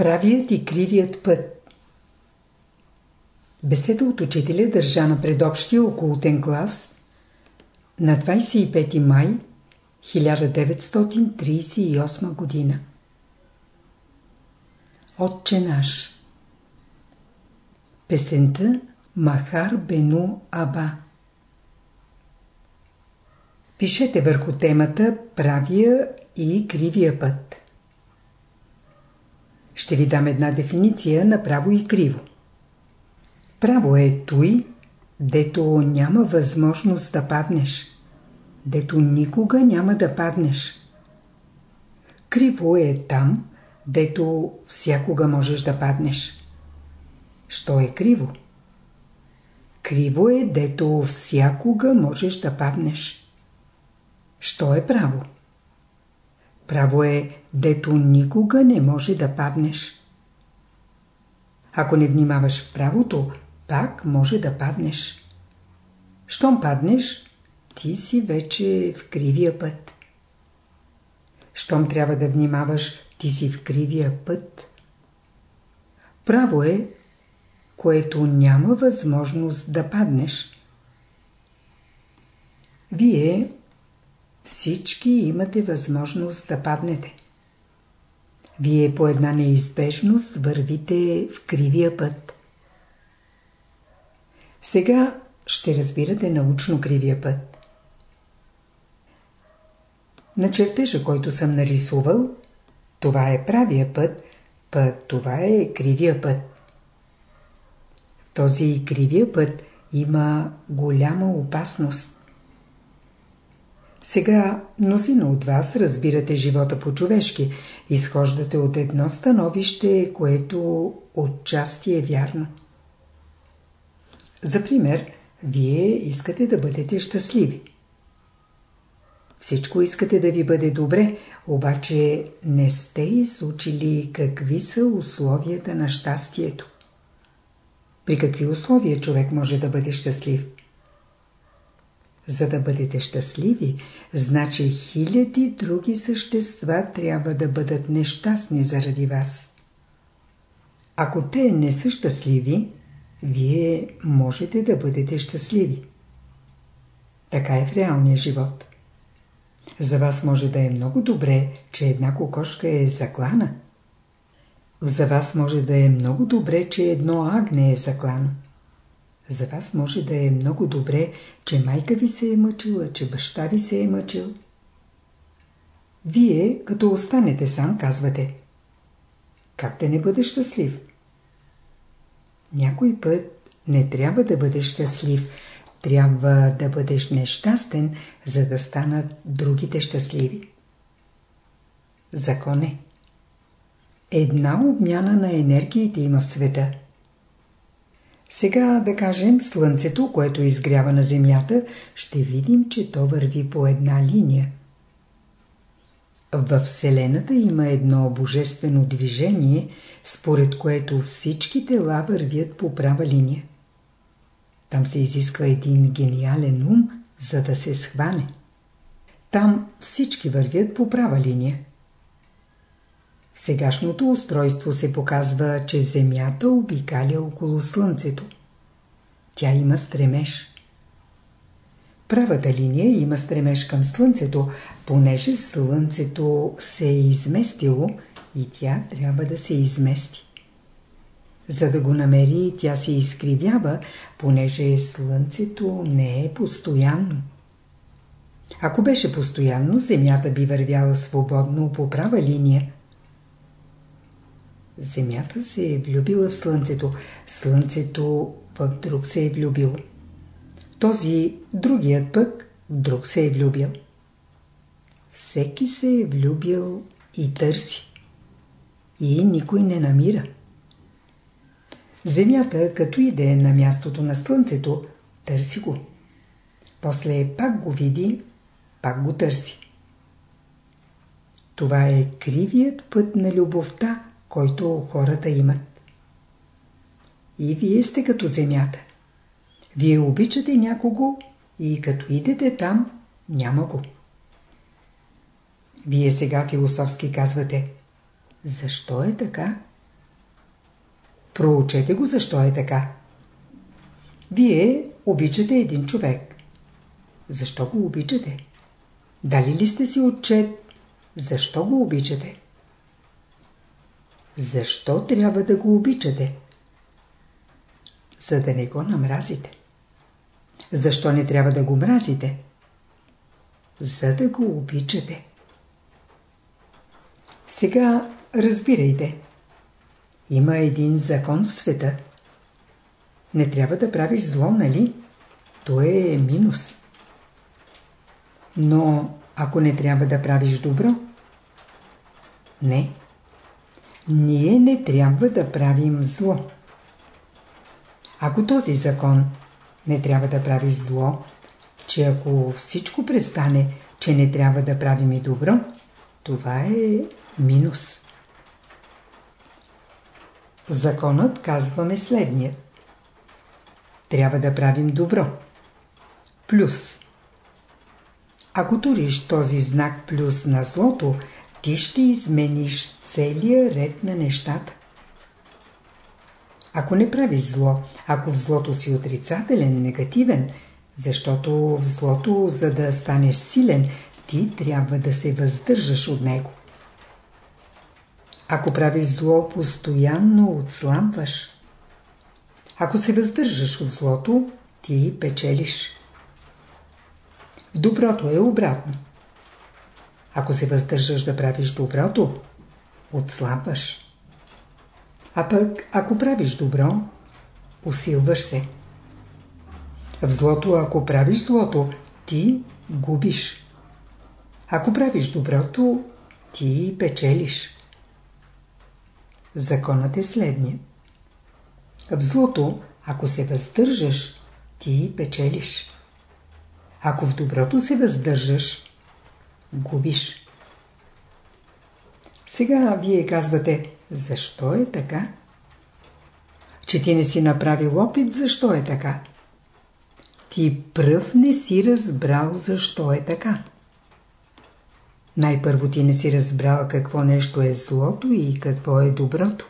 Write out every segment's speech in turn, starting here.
Правият и кривият път Беседа от учителя държа на предобщия околотен клас на 25 май 1938 година. Отче наш Песента Махар Бену Аба Пишете върху темата правия и кривия път. Ще ви дам една дефиниция на право и криво. Право е той, дето няма възможност да паднеш. Дето никога няма да паднеш. Криво е там, дето всякога можеш да паднеш. Що е криво? Криво е, дето всякога можеш да паднеш. Що е право? Право е, дето никога не може да паднеш. Ако не внимаваш в правото, пак може да паднеш. Щом паднеш, ти си вече в кривия път. Щом трябва да внимаваш, ти си в кривия път. Право е, което няма възможност да паднеш. Вие всички имате възможност да паднете. Вие по една неизбежност вървите в кривия път. Сега ще разбирате научно кривия път. На чертежа, който съм нарисувал, това е правия път, път това е кривия път. В този кривия път има голяма опасност. Сега мнозина от вас разбирате живота по-човешки, изхождате от едно становище, което отчасти е вярно. За пример, вие искате да бъдете щастливи. Всичко искате да ви бъде добре, обаче не сте изучили какви са условията на щастието. При какви условия човек може да бъде щастлив? За да бъдете щастливи, значи хиляди други същества трябва да бъдат нещастни заради вас. Ако те не са щастливи, вие можете да бъдете щастливи. Така е в реалния живот. За вас може да е много добре, че една кокошка е заклана. За вас може да е много добре, че едно агне е заклано. За вас може да е много добре, че майка ви се е мъчила, че баща ви се е мъчил. Вие, като останете сам, казвате Как да не бъдеш щастлив? Някой път не трябва да бъдеш щастлив, трябва да бъдеш нещастен, за да станат другите щастливи. Закон е. Една обмяна на енергиите има в света. Сега да кажем Слънцето, което изгрява на Земята, ще видим, че то върви по една линия. Във Вселената има едно божествено движение, според което всички тела вървят по права линия. Там се изисква един гениален ум, за да се схване. Там всички вървят по права линия. Сегашното устройство се показва, че Земята обикаля около Слънцето. Тя има стремеж. Правата линия има стремеж към Слънцето, понеже Слънцето се е изместило и тя трябва да се измести. За да го намери, тя се изкривява, понеже Слънцето не е постоянно. Ако беше постоянно, Земята би вървяла свободно по права линия. Земята се е влюбила в Слънцето, Слънцето в друг се е влюбил. Този другият пък друг се е влюбил. Всеки се е влюбил и търси. И никой не намира. Земята, като иде на мястото на Слънцето, търси го. После пак го види, пак го търси. Това е кривият път на любовта, който хората имат. И вие сте като земята. Вие обичате някого и като идете там, няма го. Вие сега философски казвате, защо е така? Проучете го защо е така. Вие обичате един човек. Защо го обичате? Дали ли сте си отчет? Защо го обичате? Защо трябва да го обичате? За да не го намразите. Защо не трябва да го мразите? За да го обичате. Сега разбирайте. Има един закон в света. Не трябва да правиш зло, нали? То е минус. Но ако не трябва да правиш добро? Не. Ние не трябва да правим зло. Ако този закон не трябва да правиш зло, че ако всичко престане, че не трябва да правим и добро, това е минус. Законът казваме следния. Трябва да правим добро. Плюс. Ако туриш този знак плюс на злото, ти ще измениш целия ред на нещата. Ако не правиш зло, ако в злото си отрицателен, негативен, защото в злото, за да станеш силен, ти трябва да се въздържаш от него. Ако правиш зло, постоянно отсламваш. Ако се въздържаш от злото, ти печелиш. Доброто е обратно. Ако се въздържаш да правиш доброто, отслабваш. А пък, ако правиш добро, усилваш се. В злото, ако правиш злото, ти губиш. Ако правиш доброто, ти печелиш. Законът е следния. В злото, ако се въздържаш, ти печелиш. Ако в доброто се въздържаш, губиш. Сега вие казвате, защо е така? Че ти не си направил опит, защо е така? Ти пръв не си разбрал, защо е така. Най-първо ти не си разбрал какво нещо е злото и какво е доброто.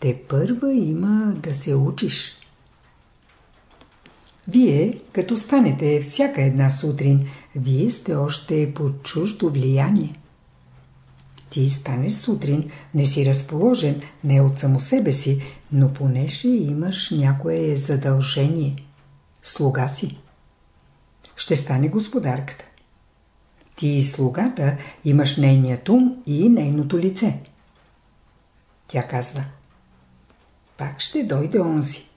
Те първа има да се учиш. Вие, като станете всяка една сутрин, вие сте още под чуждо влияние. Ти станеш сутрин, не си разположен, не от само себе си, но понеже имаш някое задължение. Слуга си. Ще стане господарката. Ти и слугата имаш нейният ум и нейното лице. Тя казва Пак ще дойде онзи.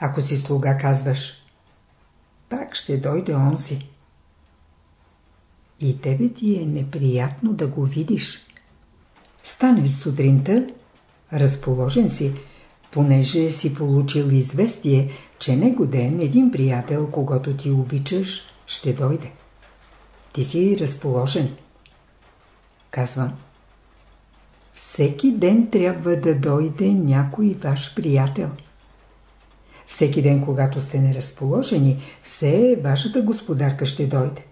Ако си слуга казваш Пак ще дойде онзи. И тебе ти е неприятно да го видиш. Станеш сутринта, разположен си, понеже си получил известие, че него ден един приятел, когато ти обичаш, ще дойде. Ти си разположен. Казвам. Всеки ден трябва да дойде някой ваш приятел. Всеки ден, когато сте неразположени, все вашата господарка ще дойде.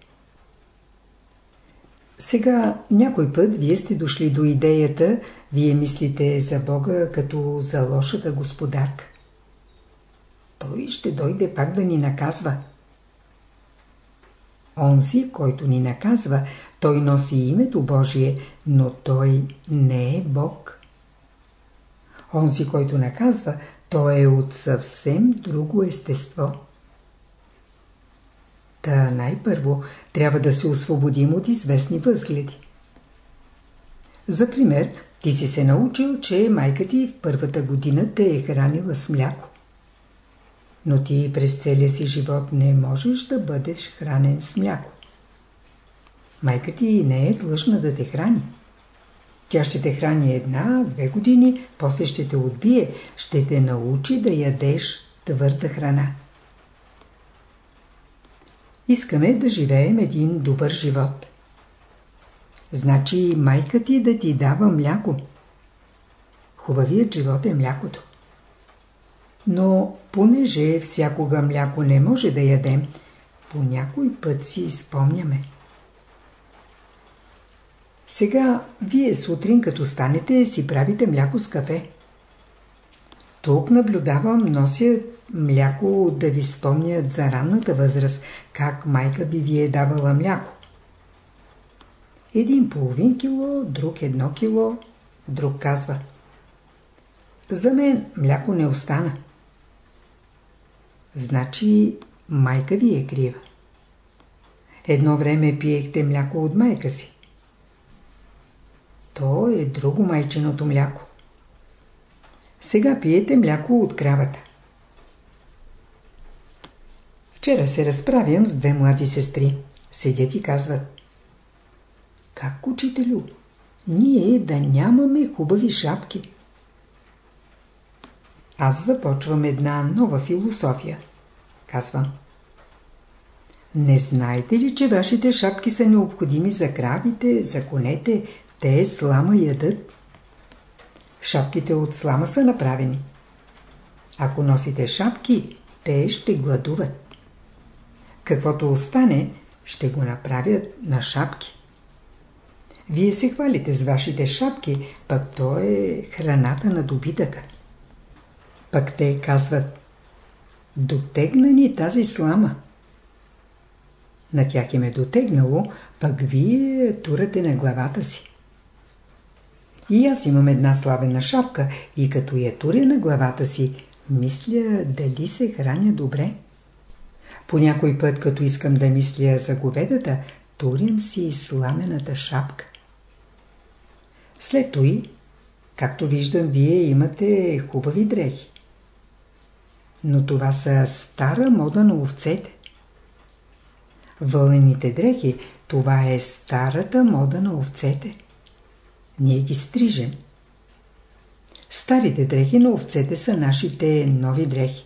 Сега някой път вие сте дошли до идеята, вие мислите за Бога като за лошата господарка. Той ще дойде пак да ни наказва. Онзи, който ни наказва, той носи името Божие, но той не е Бог. Онзи, който наказва, той е от съвсем друго естество. Та най-първо трябва да се освободим от известни възгледи. За пример, ти си се научил, че майка ти в първата година те е хранила с мляко. Но ти през целия си живот не можеш да бъдеш хранен с мляко. Майка ти не е длъжна да те храни. Тя ще те храни една, две години, после ще те отбие, ще те научи да ядеш твърда храна. Искаме да живеем един добър живот. Значи майка ти да ти дава мляко. Хубавият живот е млякото. Но понеже всякога мляко не може да ядем, по някой път си спомняме. Сега, вие сутрин като станете, си правите мляко с кафе. Тук наблюдавам, носят мляко да ви спомнят за ранната възраст, как майка би ви е давала мляко. Един половин кило, друг едно кило, друг казва. За мен мляко не остана. Значи майка ви е крива. Едно време пиехте мляко от майка си. То е друго майченото мляко. Сега пиете мляко от кравата. Вчера се разправям с две млади сестри. Седят и казват. Как, учителю? Ние да нямаме хубави шапки. Аз започвам една нова философия. Казвам. Не знаете ли, че вашите шапки са необходими за кравите, за конете? Те слама ядат. Шапките от слама са направени. Ако носите шапки, те ще гладуват. Каквото остане, ще го направят на шапки. Вие се хвалите с вашите шапки, пък то е храната на добитъка. Пък те казват, дотегна ни тази слама. На тях им е дотегнало, пък вие турате на главата си. И аз имам една славена шапка и като я туря на главата си, мисля дали се храня добре. По някой път, като искам да мисля за говедата, турям си сламената шапка. След той, както виждам, вие имате хубави дрехи. Но това са стара мода на овцете. Вълнените дрехи, това е старата мода на овцете. Ние ги стрижем. Старите дрехи на овцете са нашите нови дрехи.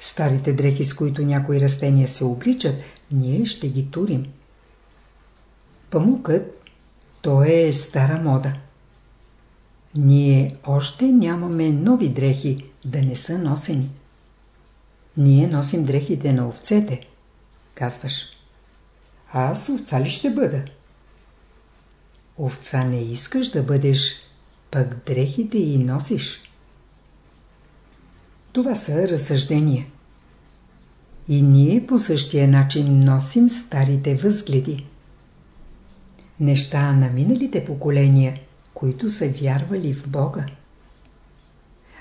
Старите дрехи, с които някои растения се обличат, ние ще ги турим. Памукът, то е стара мода. Ние още нямаме нови дрехи, да не са носени. Ние носим дрехите на овцете, казваш. Аз овца ли ще бъда? Овца не искаш да бъдеш, пък дрехите и носиш. Това са разсъждения. И ние по същия начин носим старите възгледи. Неща на миналите поколения, които са вярвали в Бога.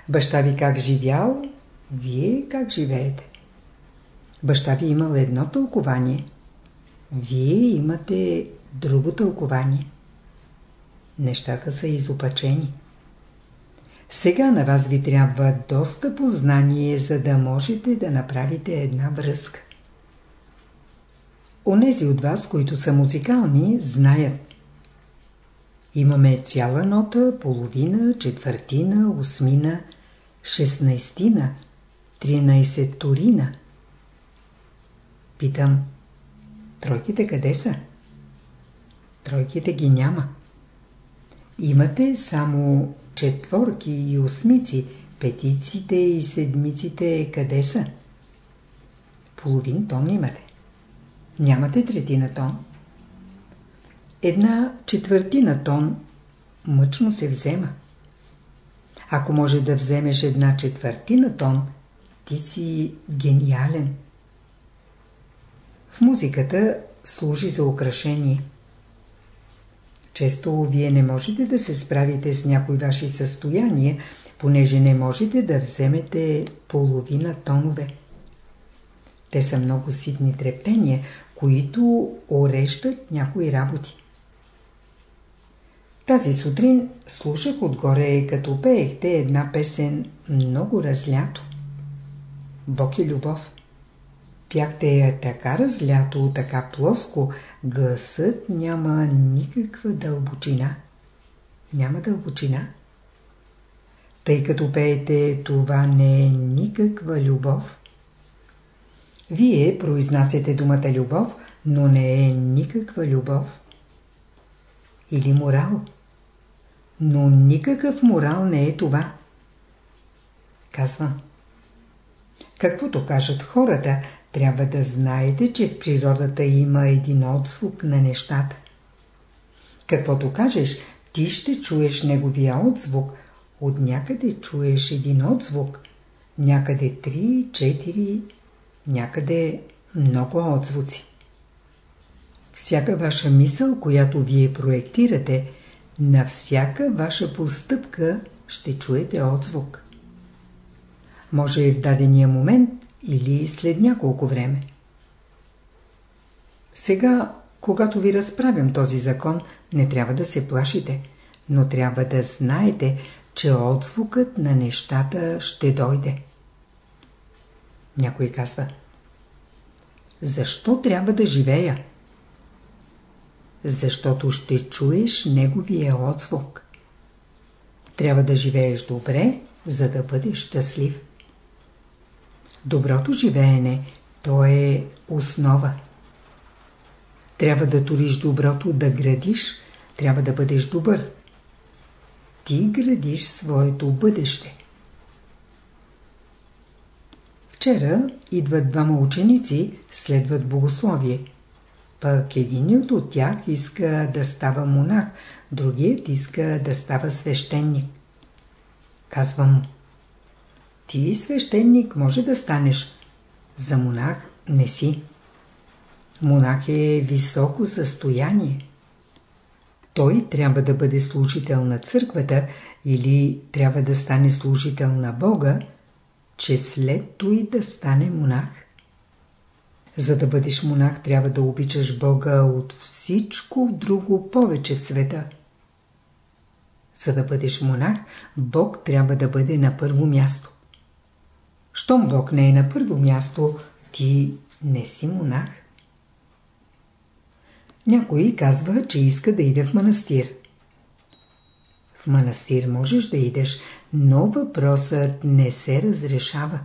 Баща ви как живял, вие как живеете. Баща ви имал едно тълкование, вие имате друго тълкование. Нещата са изопачени. Сега на вас ви трябва доста познание, за да можете да направите една връзка. Онези от вас, които са музикални, знаят. Имаме цяла нота, половина, четвъртина, осмина, шестнайстина, тринайсетторина. Питам, тройките къде са? Тройките ги няма. Имате само четворки и осмици, петиците и седмиците къде са? Половин тон имате. Нямате третина тон. Една четвъртина тон мъчно се взема. Ако може да вземеш една четвъртина тон, ти си гениален. В музиката служи за украшение. Често вие не можете да се справите с някои ваши състояния, понеже не можете да вземете половина тонове. Те са много ситни трептения, които орещат някои работи. Тази сутрин слушах отгоре, като пеехте една песен много разлято. Бог и любов. Пяхте я така разлято, така плоско, гласът няма никаква дълбочина. Няма дълбочина. Тъй като пеете, това не е никаква любов. Вие произнасяте думата любов, но не е никаква любов. Или морал. Но никакъв морал не е това. Казвам. Каквото кажат хората, трябва да знаете, че в природата има един отзвук на нещата. Каквото кажеш, ти ще чуеш неговия отзвук. От някъде чуеш един отзвук. Някъде три, четири, някъде много отзвуци. Всяка ваша мисъл, която вие проектирате, на всяка ваша постъпка ще чуете отзвук. Може и в дадения момент или след няколко време. Сега, когато ви разправям този закон, не трябва да се плашите, но трябва да знаете, че отзвукът на нещата ще дойде. Някой казва Защо трябва да живея? Защото ще чуеш неговия отзвук. Трябва да живееш добре, за да бъдеш щастлив. Доброто живеене, то е основа. Трябва да туриш доброто, да градиш, трябва да бъдеш добър. Ти градиш своето бъдеще. Вчера идват двама ученици, следват богословие. Пък единият от тях иска да става монах, другият иска да става свещеник. Казвам му. Ти свещеник може да станеш. За монах не си. Монах е високо състояние. Той трябва да бъде служител на църквата или трябва да стане служител на Бога, че след той да стане монах. За да бъдеш монах, трябва да обичаш Бога от всичко друго повече в света. За да бъдеш монах, Бог трябва да бъде на първо място. Щом Бог не е на първо място, ти не си монах. Някой казва, че иска да иде в манастир. В манастир можеш да идеш, но въпросът не се разрешава.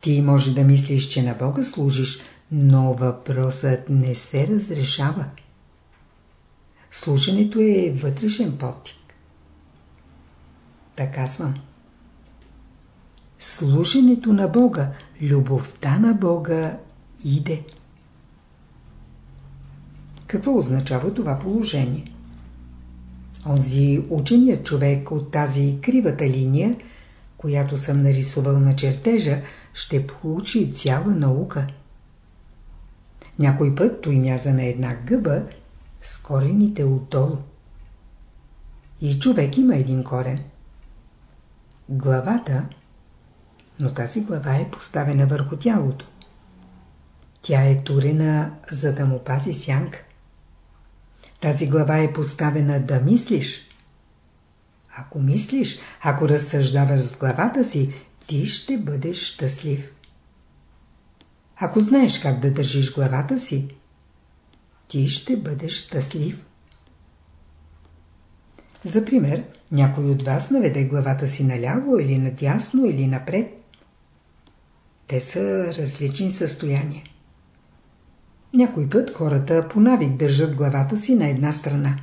Ти може да мислиш, че на Бога служиш, но въпросът не се разрешава. Служенето е вътрешен потик. Така казвам. Служенето на Бога, любовта на Бога иде. Какво означава това положение? Онзи ученият човек от тази кривата линия, която съм нарисувал на чертежа, ще получи цяла наука. Някой път той мяза на една гъба с корените отдолу. И човек има един корен. Главата, но тази глава е поставена върху тялото. Тя е турена, за да му пази сянка. Тази глава е поставена да мислиш. Ако мислиш, ако разсъждаваш с главата си, ти ще бъдеш щастлив. Ако знаеш как да държиш главата си, ти ще бъдеш щастлив. За пример, някой от вас наведе главата си наляво или надясно или напред. Те са различни състояния. Някой път хората по навик държат главата си на една страна.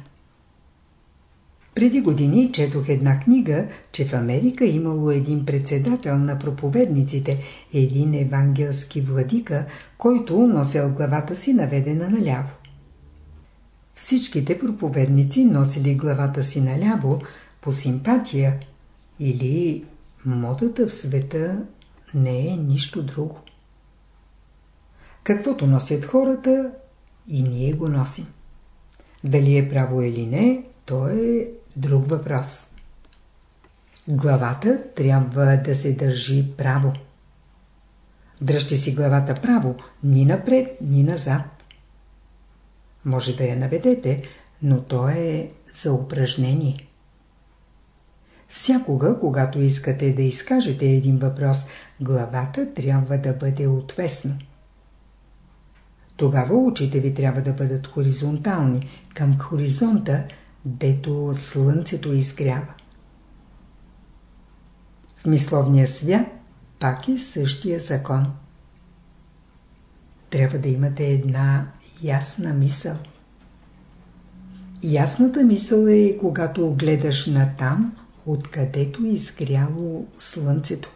Преди години четох една книга, че в Америка имало един председател на проповедниците, един евангелски владика, който носел главата си наведена наляво. Всичките проповедници носили главата си наляво по симпатия или модата в света не е нищо друго. Каквото носят хората, и ние го носим. Дали е право или не, то е друг въпрос. Главата трябва да се държи право. Дръжте си главата право, ни напред, ни назад. Може да я наведете, но то е за упражнение. Всякога, когато искате да изкажете един въпрос, главата трябва да бъде отвесно. Тогава очите ви трябва да бъдат хоризонтални, към хоризонта, дето слънцето изгрява. В мисловния свят пак е същия закон. Трябва да имате една ясна мисъл. Ясната мисъл е когато гледаш на там, откъдето е изгряло слънцето.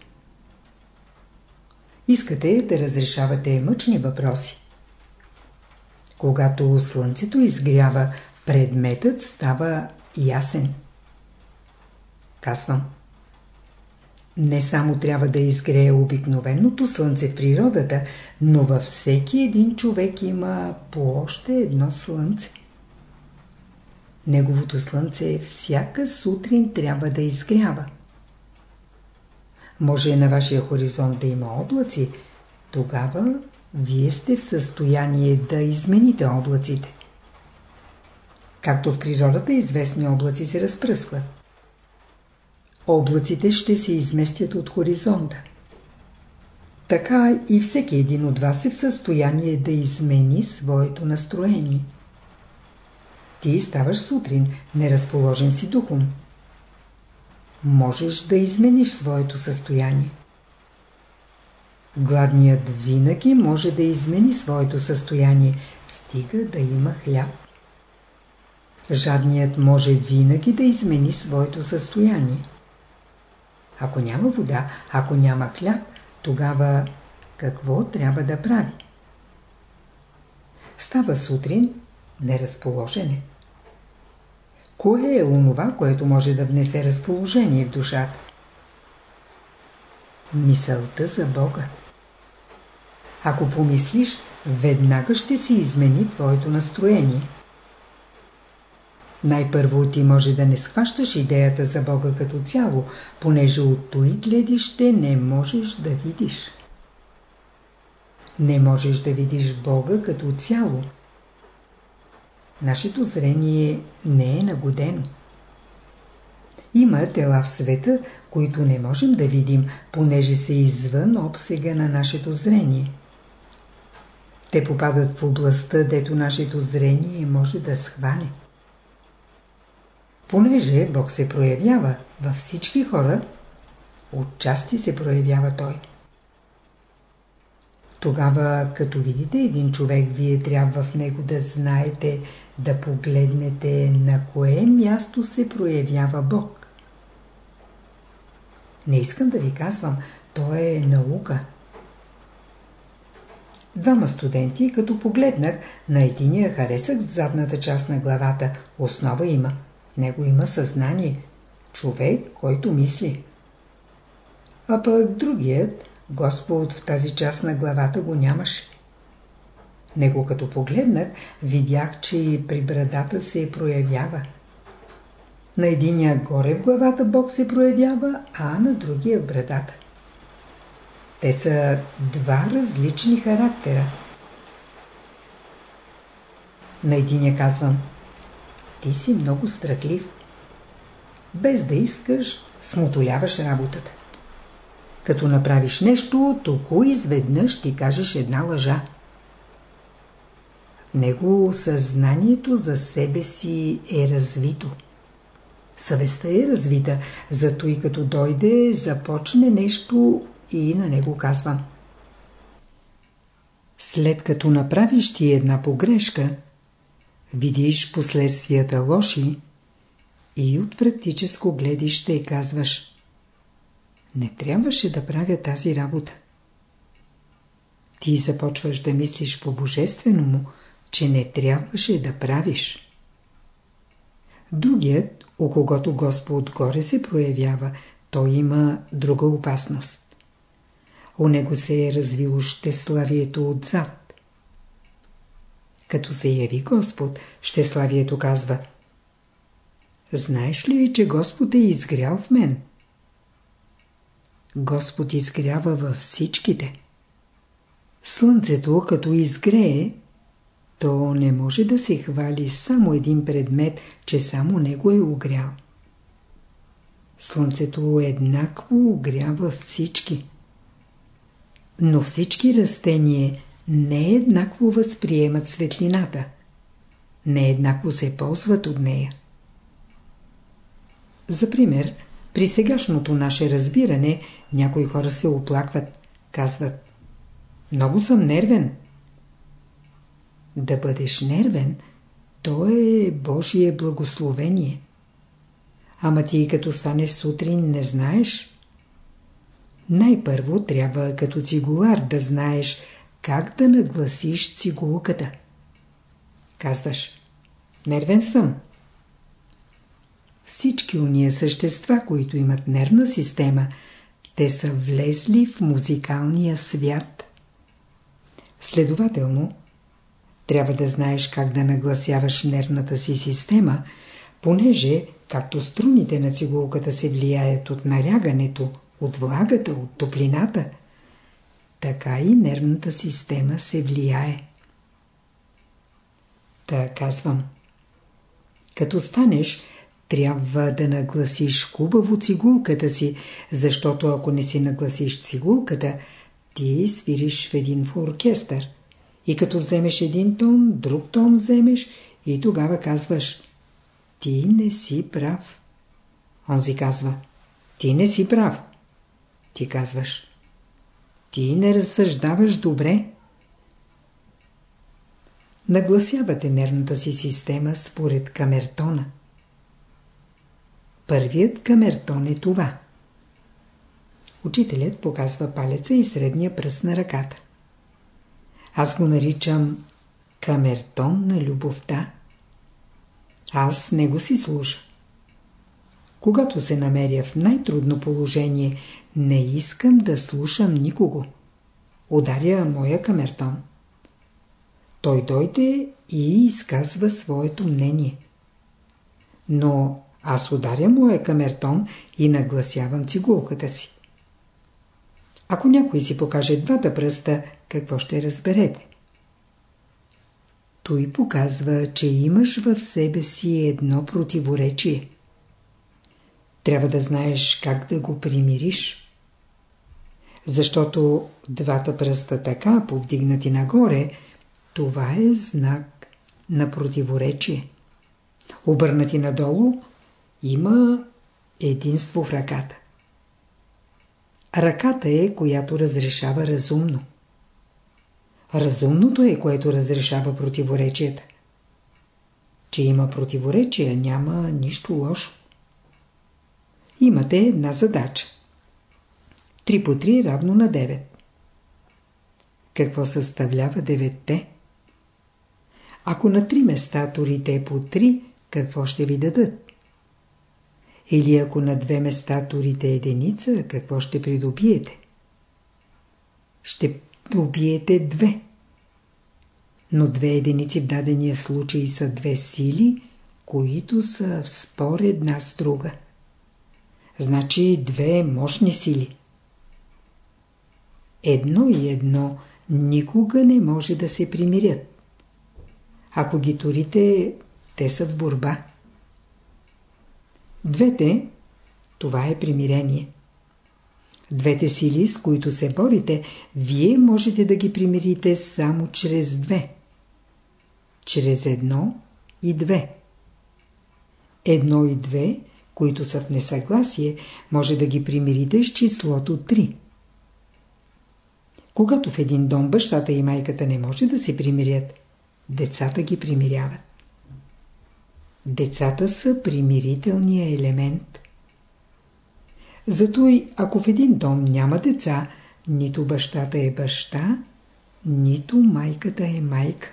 Искате да разрешавате мъчни въпроси. Когато слънцето изгрява, предметът става ясен. Казвам. Не само трябва да изгрее обикновеното слънце в природата, но във всеки един човек има по още едно слънце. Неговото слънце всяка сутрин трябва да изгрява. Може на вашия хоризонт да има облаци, тогава вие сте в състояние да измените облаците. Както в природата известни облаци се разпръскват. Облаците ще се изместят от хоризонта. Така и всеки един от вас е в състояние да измени своето настроение. Ти ставаш сутрин, неразположен си духом. Можеш да измениш своето състояние. Гладният винаги може да измени своето състояние, стига да има хляб. Жадният може винаги да измени своето състояние. Ако няма вода, ако няма хляб, тогава какво трябва да прави? Става сутрин, неразположене. Кое е онова, което може да внесе разположение в душата? Мисълта за Бога. Ако помислиш, веднага ще се измени твоето настроение. Най-първо ти може да не схващаш идеята за Бога като цяло, понеже от той гледище не можеш да видиш. Не можеш да видиш Бога като цяло. Нашето зрение не е нагодено. Има тела в света, които не можем да видим, понеже са извън обсега на нашето зрение. Те попадат в областта, дето нашето зрение може да схване. Понеже Бог се проявява във всички хора, отчасти се проявява Той. Тогава, като видите един човек, вие трябва в него да знаете, да погледнете на кое място се проявява Бог. Не искам да ви казвам, то е наука. Двама студенти, като погледнах, на единия харесах задната част на главата, основа има – него има съзнание. Човек, който мисли. А пък другият, Господ в тази част на главата го нямаше. Него като погледнах, видях, че и при брадата се проявява. На единия горе в главата Бог се проявява, а на другия в брадата. Те са два различни характера. На единия казвам – ти си много страхлив. Без да искаш, смотоляваш работата. Като направиш нещо, толкова изведнъж ти кажеш една лъжа. Него съзнанието за себе си е развито. Съвестта е развита, зато и като дойде, започне нещо и на него казвам. След като направиш ти една погрешка, видиш последствията лоши и от практическо гледище казваш не трябваше да правя тази работа. Ти започваш да мислиш по-божествено му, че не трябваше да правиш. Другият, у когото Господ отгоре се проявява, той има друга опасност. У него се е развило щеславието отзад. Като се яви Господ, Щеславието казва Знаеш ли, че Господ е изгрял в мен? Господ изгрява във всичките. Слънцето, като изгрее, то не може да се хвали само един предмет, че само него е огрял. Слънцето еднакво огрява всички. Но всички растения не еднакво възприемат светлината. Не еднакво се ползват от нея. За пример, при сегашното наше разбиране някои хора се оплакват, казват Много съм нервен. Да бъдеш нервен, то е Божие благословение. Ама ти като станеш сутрин не знаеш. Най-първо трябва като цигулар да знаеш как да нагласиш цигулката. Казваш, Нервен съм. Всички уния същества, които имат нервна система, те са влезли в музикалния свят. Следователно, трябва да знаеш как да нагласяваш нервната си система, понеже, както струните на цигулката се влияят от нарягането, от влагата, от топлината, така и нервната система се влияе. Та казвам. Като станеш, трябва да нагласиш хубаво цигулката си, защото ако не си нагласиш цигулката, ти свириш в един в оркестър. И като вземеш един тон, друг тон вземеш и тогава казваш Ти не си прав. Онзи казва Ти не си прав. Ти казваш Ти не разсъждаваш добре. Нагласявате нервната си система според камертона. Първият камертон е това. Учителят показва палеца и средния пръст на ръката. Аз го наричам камертон на любовта. Аз него си служа. Когато се намеря в най-трудно положение, не искам да слушам никого. Ударя моя камертон. Той дойде и изказва своето мнение. Но аз ударям моя камертон и нагласявам цигулката си. Ако някой си покаже двата пръста, какво ще разберете? Той показва, че имаш в себе си едно противоречие. Трябва да знаеш как да го примириш. Защото двата пръста така, повдигнати нагоре, това е знак на противоречие. Обърнати надолу, има единство в ръката. Ръката е, която разрешава разумно. Разумното е, което разрешава противоречията. Че има противоречия, няма нищо лошо. Имате една задача. 3 по 3 равно на 9. Какво съставлява 9-те? Ако на три места турите по 3, какво ще ви дадат? Или ако на две места турите единица, какво ще придобиете? Ще добиете две. Но две единици в дадения случай са две сили, които са в спор една с друга. Значи две мощни сили. Едно и едно никога не може да се примирят. Ако ги турите, те са в борба. Двете, това е примирение. Двете сили, с които се борите, вие можете да ги примирите само чрез две. Чрез едно и две. Едно и две, които са в несъгласие, може да ги примирите с числото 3. Когато в един дом бащата и майката не може да се примирят, децата ги примиряват. Децата са примирителния елемент. Зато и ако в един дом няма деца, нито бащата е баща, нито майката е майка.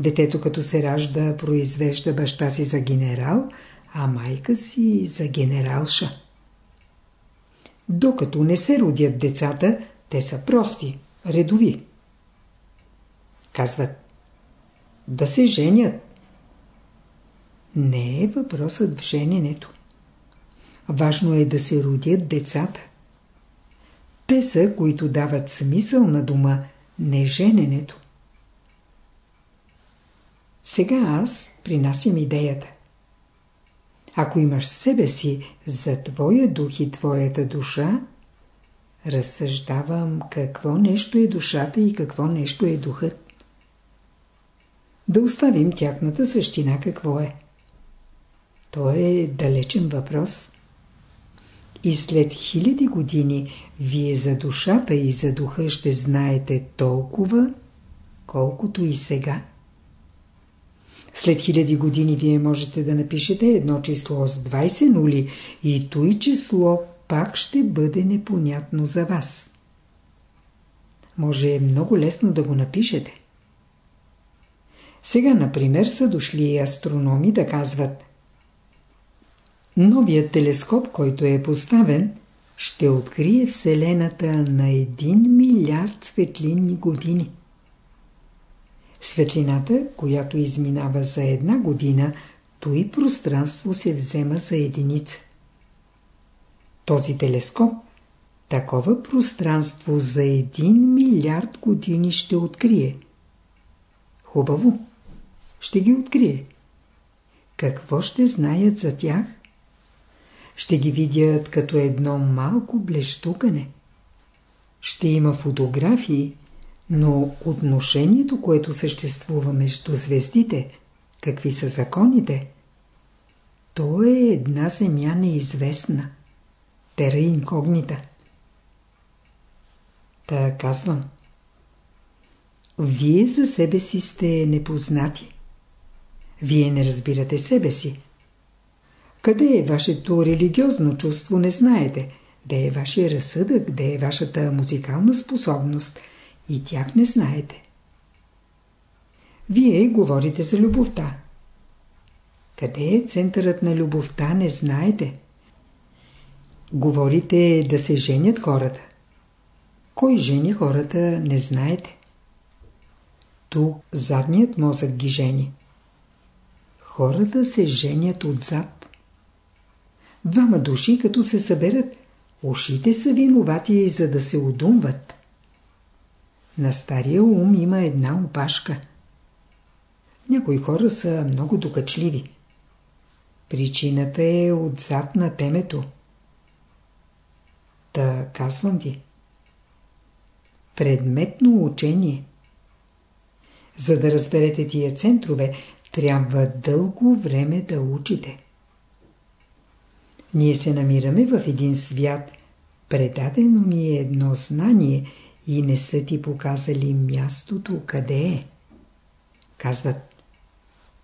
Детето като се ражда, произвежда баща си за генерал, а майка си за генералша. Докато не се родят децата, те са прости, редови. Казват, да се женят. Не е въпросът в жененето. Важно е да се родят децата. Те са, които дават смисъл на дума, не жененето. Сега аз принасям идеята. Ако имаш себе си за твоя дух и твоята душа, разсъждавам какво нещо е душата и какво нещо е духът. Да оставим тяхната същина какво е. То е далечен въпрос. И след хиляди години вие за душата и за духа ще знаете толкова, колкото и сега. След хиляди години вие можете да напишете едно число с 20 нули и той число пак ще бъде непонятно за вас. Може много лесно да го напишете. Сега, например, са дошли астрономи да казват Новият телескоп, който е поставен, ще открие Вселената на 1 милиард светлинни години. Светлината, която изминава за една година, той пространство се взема за единица. Този телескоп, такова пространство за 1 милиард години ще открие. Хубаво, ще ги открие. Какво ще знаят за тях? Ще ги видят като едно малко блещукане. Ще има фотографии, но отношението, което съществува между звездите, какви са законите, то е една земя неизвестна. Тера инкогнита. Та казвам. Вие за себе си сте непознати. Вие не разбирате себе си. Къде е вашето религиозно чувство, не знаете. Де е вашия разсъдък, де е вашата музикална способност. И тях не знаете. Вие говорите за любовта. Къде е центърът на любовта, не знаете. Говорите да се женят хората. Кой жени хората, не знаете. Тук задният мозък ги жени. Хората се женят отзад. Двама души, като се съберат, ушите са виновати, за да се удумват. На стария ум има една опашка. Някои хора са много докачливи. Причината е отзад на темето. Та казвам ви. Предметно учение. За да разберете тия центрове, трябва дълго време да учите. Ние се намираме в един свят, предадено ни е едно знание и не са ти показали мястото къде е. Казват,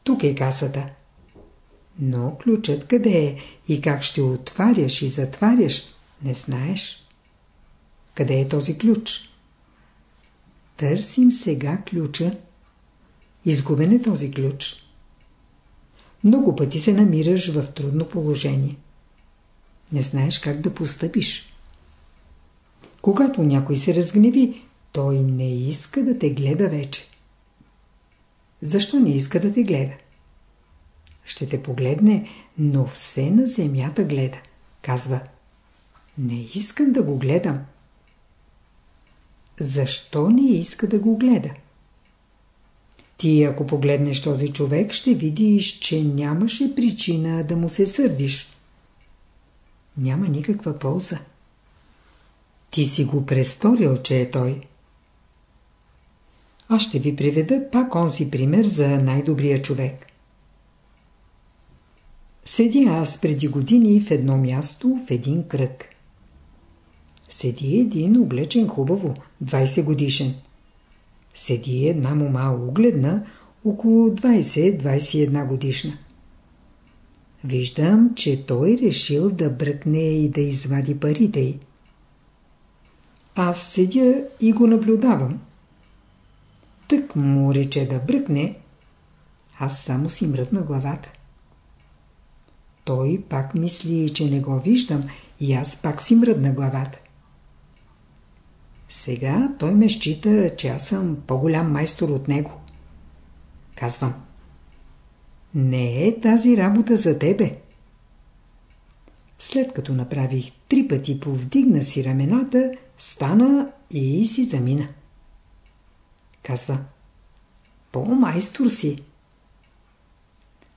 тук е касата. Но ключът къде е и как ще отваряш и затваряш, не знаеш. Къде е този ключ? Търсим сега ключа. Изгубен е този ключ. Много пъти се намираш в трудно положение. Не знаеш как да постъпиш. Когато някой се разгневи, той не иска да те гледа вече. Защо не иска да те гледа? Ще те погледне, но все на земята гледа. Казва, не искам да го гледам. Защо не иска да го гледа? Ти, ако погледнеш този човек, ще видиш, че нямаше причина да му се сърдиш. Няма никаква полза. Ти си го престорил, че е той. Аз ще ви приведа пак онзи пример за най-добрия човек. Седи аз преди години в едно място, в един кръг. Седи един облечен хубаво, 20 годишен. Седи една мома угледна, около 20-21 годишна. Виждам, че той решил да бръкне и да извади парите й. Аз седя и го наблюдавам. Тък му рече да бръкне, аз само си мръдна главата. Той пак мисли, че не го виждам и аз пак си мръдна главата. Сега той ме счита, че аз съм по-голям майстор от него. Казвам. Не е тази работа за тебе. След като направих три пъти повдигна си рамената, стана и си замина. Казва. По-майстор си.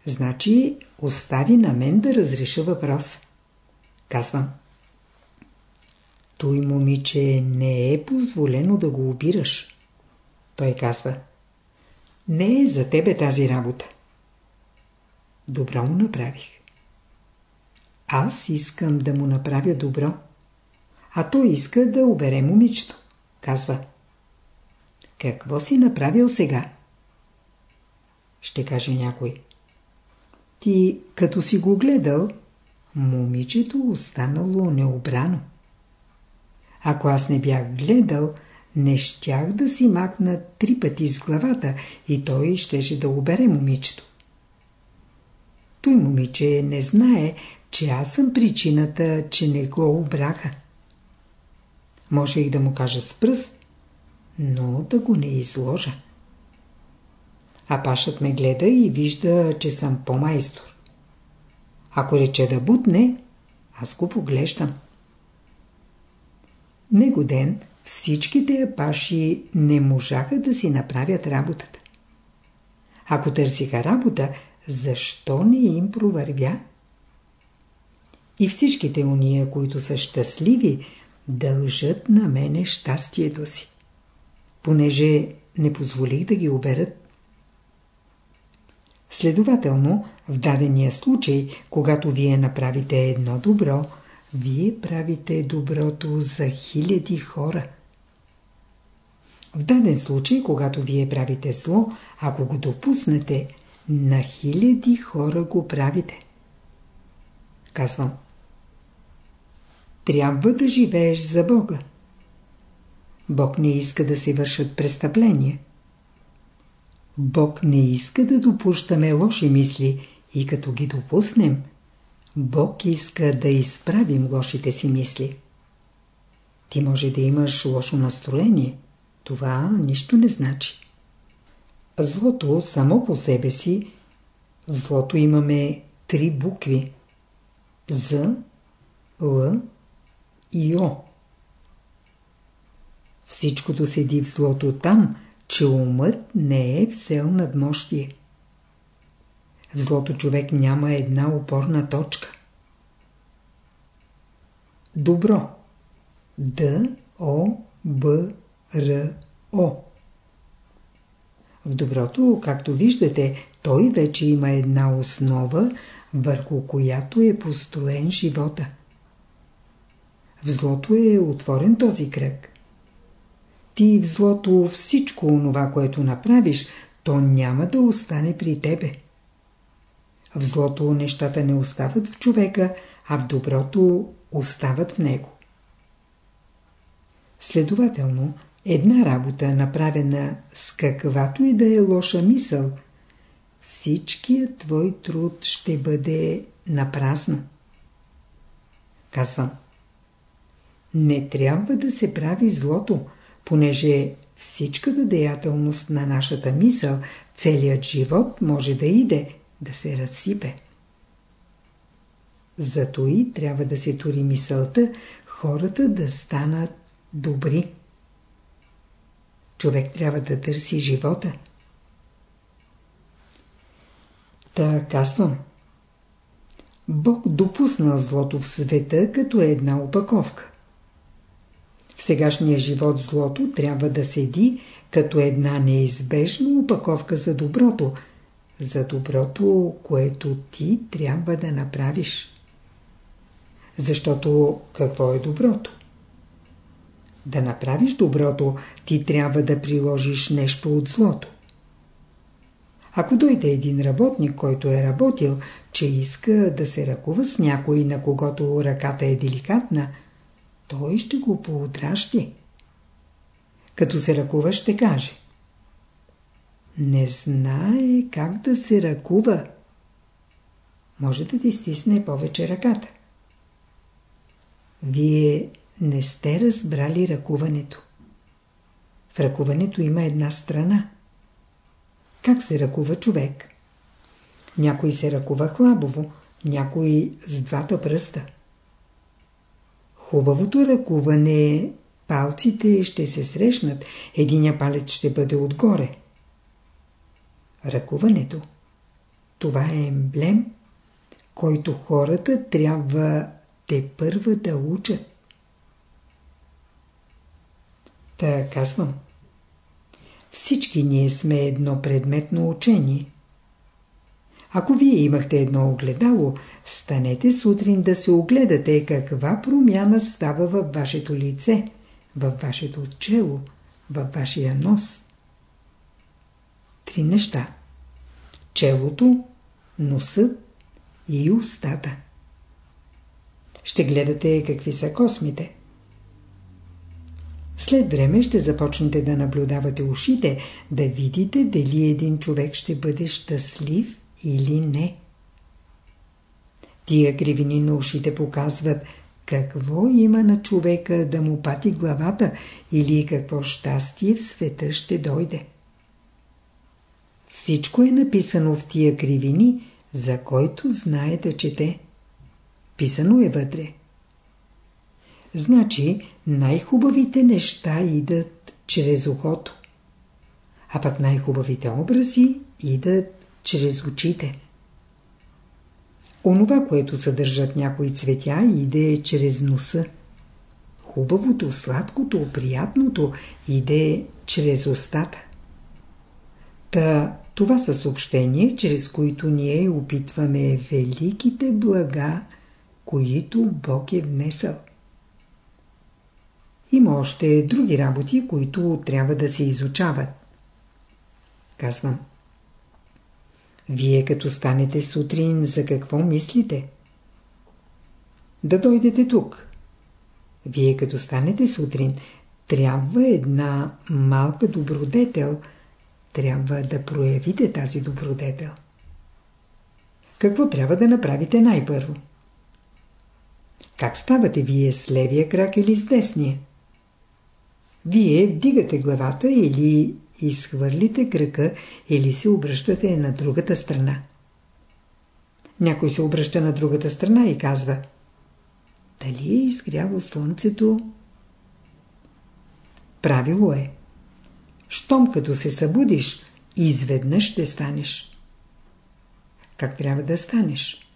Значи остави на мен да разреша въпрос. Казвам. Той момиче не е позволено да го обираш. Той казва. Не е за тебе тази работа. Добро му направих. Аз искам да му направя добро. А той иска да обере момичето. Казва. Какво си направил сега? Ще каже някой. Ти, като си го гледал, момичето останало необрано. Ако аз не бях гледал, не щях да си макна три пъти с главата и той щеше да обере момичето. Той момиче не знае, че аз съм причината, че не го обраха. Може и да му кажа с пръст, но да го не изложа. А пашът ме гледа и вижда, че съм по-майстор. Ако рече да бутне, аз го поглеждам. Него ден всичките апаши не можаха да си направят работата. Ако търсиха работа, защо не им провървя? И всичките уния, които са щастливи, дължат на мене щастието си, понеже не позволих да ги оберат. Следователно, в дадения случай, когато вие направите едно добро, вие правите доброто за хиляди хора. В даден случай, когато вие правите зло, ако го допуснете, на хиляди хора го правите. Казвам. Трябва да живееш за Бога. Бог не иска да се вършат престъпления. Бог не иска да допущаме лоши мисли и като ги допуснем, Бог иска да изправим лошите си мисли. Ти може да имаш лошо настроение. Това нищо не значи. Злото само по себе си, в злото имаме три букви. З, Л и О. Всичкото седи в злото там, че умът не е взел надмощие. В злото човек няма една опорна точка. Добро. Д, О, Б, Р, О. В доброто, както виждате, той вече има една основа, върху която е построен живота. В злото е отворен този кръг. Ти в злото всичко онова, което направиш, то няма да остане при тебе. В злото нещата не остават в човека, а в доброто остават в него. Следователно, една работа, направена с каквато и да е лоша мисъл, всичкият твой труд ще бъде напразно. Казвам, не трябва да се прави злото, понеже всичката деятелност на нашата мисъл, целият живот може да иде, да се разсипе. Зато и трябва да се тури мисълта, хората да станат добри. Човек трябва да търси живота. Та казвам. Бог допуснал злото в света като една опаковка. В сегашния живот злото трябва да седи като една неизбежна опаковка за доброто, за доброто, което ти трябва да направиш. Защото какво е доброто? Да направиш доброто, ти трябва да приложиш нещо от злото. Ако дойде един работник, който е работил, че иска да се ръкува с някой, на когото ръката е деликатна, той ще го поутращи. Като се ръкува, ще каже Не знае как да се ръкува. Може да ти стисне повече ръката. Вие не сте разбрали ръкуването. В ръкуването има една страна. Как се ръкува човек? Някой се ръкува хлабово, някой с двата пръста. Хубавото ръкуване е палците ще се срещнат, единия палец ще бъде отгоре. Ръкуването това е емблем, който хората трябва те първа да учат. Та казвам. Всички ние сме едно предметно учение. Ако вие имахте едно огледало, станете сутрин да се огледате каква промяна става във вашето лице, във вашето чело, във вашия нос. Три неща. Челото, носът и устата. Ще гледате какви са космите. След време ще започнете да наблюдавате ушите, да видите дали един човек ще бъде щастлив или не. Тия кривини на ушите показват какво има на човека да му пати главата или какво щастие в света ще дойде. Всичко е написано в тия кривини, за който знае да чете. Писано е вътре. Значи най-хубавите неща идат чрез ухото, а пък най-хубавите образи идат чрез очите. Онова, което съдържат някои цветя, иде чрез носа. Хубавото, сладкото, приятното иде чрез устата. Та това са съобщения, чрез които ние опитваме великите блага, които Бог е внесъл. Има още други работи, които трябва да се изучават. Казвам. Вие като станете сутрин, за какво мислите? Да дойдете тук. Вие като станете сутрин, трябва една малка добродетел, трябва да проявите тази добродетел. Какво трябва да направите най-първо? Как ставате вие с левия крак или с десния? Вие вдигате главата или изхвърлите кръка или се обръщате на другата страна. Някой се обръща на другата страна и казва Дали е изгряло слънцето? Правило е. Щом като се събудиш, изведнъж ще станеш. Как трябва да станеш?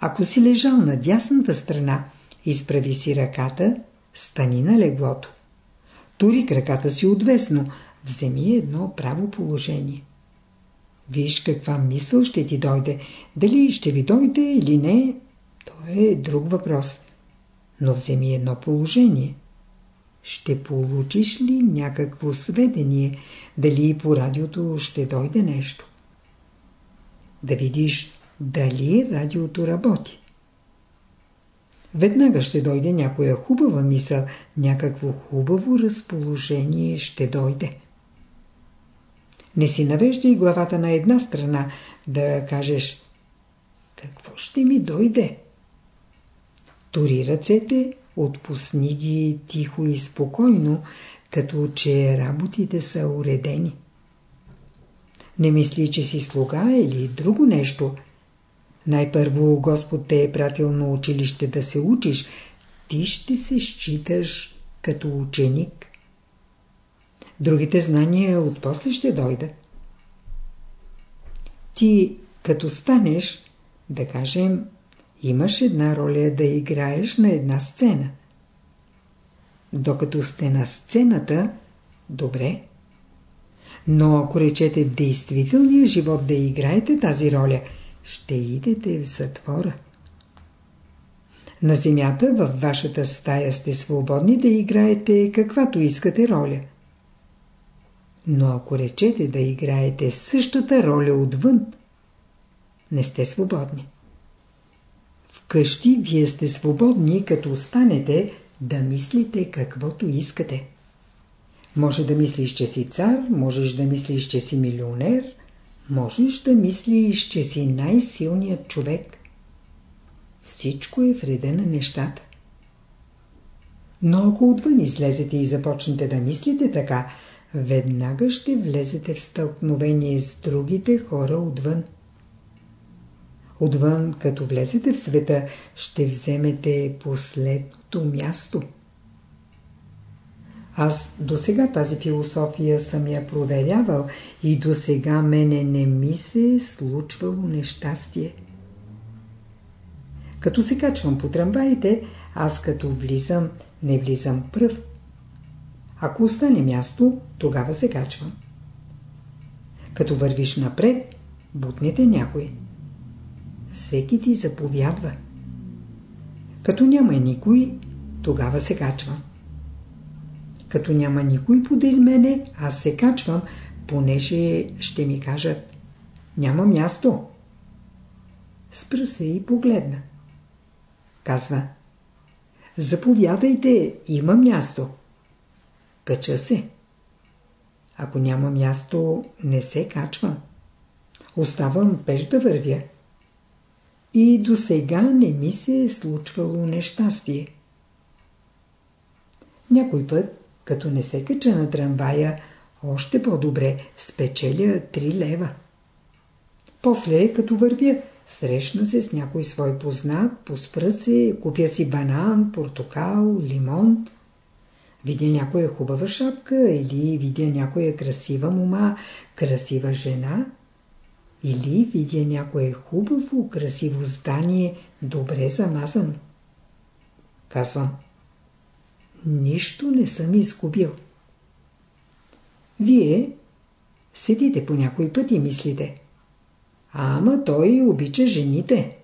Ако си лежал на дясната страна, изправи си ръката, стани на леглото. Тури краката си отвесно, вземи едно право положение. Виж каква мисъл ще ти дойде. Дали ще ви дойде или не, то е друг въпрос. Но вземи едно положение. Ще получиш ли някакво сведение, дали по радиото ще дойде нещо? Да видиш дали радиото работи. Веднага ще дойде някоя хубава мисъл, някакво хубаво разположение ще дойде. Не си навеждай главата на една страна, да кажеш какво ще ми дойде? Тори ръцете, отпусни ги тихо и спокойно, като че работите са уредени. Не мисли, че си слуга или друго нещо. Най-първо Господ те е пратил на училище да се учиш. Ти ще се считаш като ученик. Другите знания отпосле ще дойдат. Ти, като станеш, да кажем, имаш една роля да играеш на една сцена. Докато сте на сцената, добре. Но ако речете в действителния живот да играете тази роля, ще идете в затвора. На земята във вашата стая сте свободни да играете каквато искате роля – но ако речете да играете същата роля отвън, не сте свободни. Вкъщи вие сте свободни, като останете да мислите каквото искате. Може да мислиш, че си цар, можеш да мислиш, че си милионер, можеш да мислиш, че си най-силният човек. Всичко е вреда на нещата. Но ако отвън излезете и започнете да мислите така, веднага ще влезете в стълкновение с другите хора отвън. Отвън, като влезете в света, ще вземете последното място. Аз до сега тази философия съм я проверявал и до сега мене не ми се случвало нещастие. Като се качвам по трамваите, аз като влизам, не влизам пръв, ако остане място, тогава се качва. Като вървиш напред, бутнете някой. Всеки ти заповядва. Като няма никой, тогава се качвам. Като няма никой подир мене, аз се качвам, понеже ще ми кажат няма място. Спра се и погледна. Казва Заповядайте, има място. кача се. Ако няма място, не се качвам. Оставам пеш да вървя. И до сега не ми се е случвало нещастие. Някой път, като не се кача на трамвая, още по-добре спечеля 3 лева. После, като вървя, срещна се с някой свой познат, поспра се, купя си банан, портокал, лимон. Видя някоя хубава шапка или видя някоя красива мума, красива жена – или видя някое хубаво, красиво здание, добре замазано. Казвам, нищо не съм изгубил. Вие седите по някой път и мислите, ама той обича жените.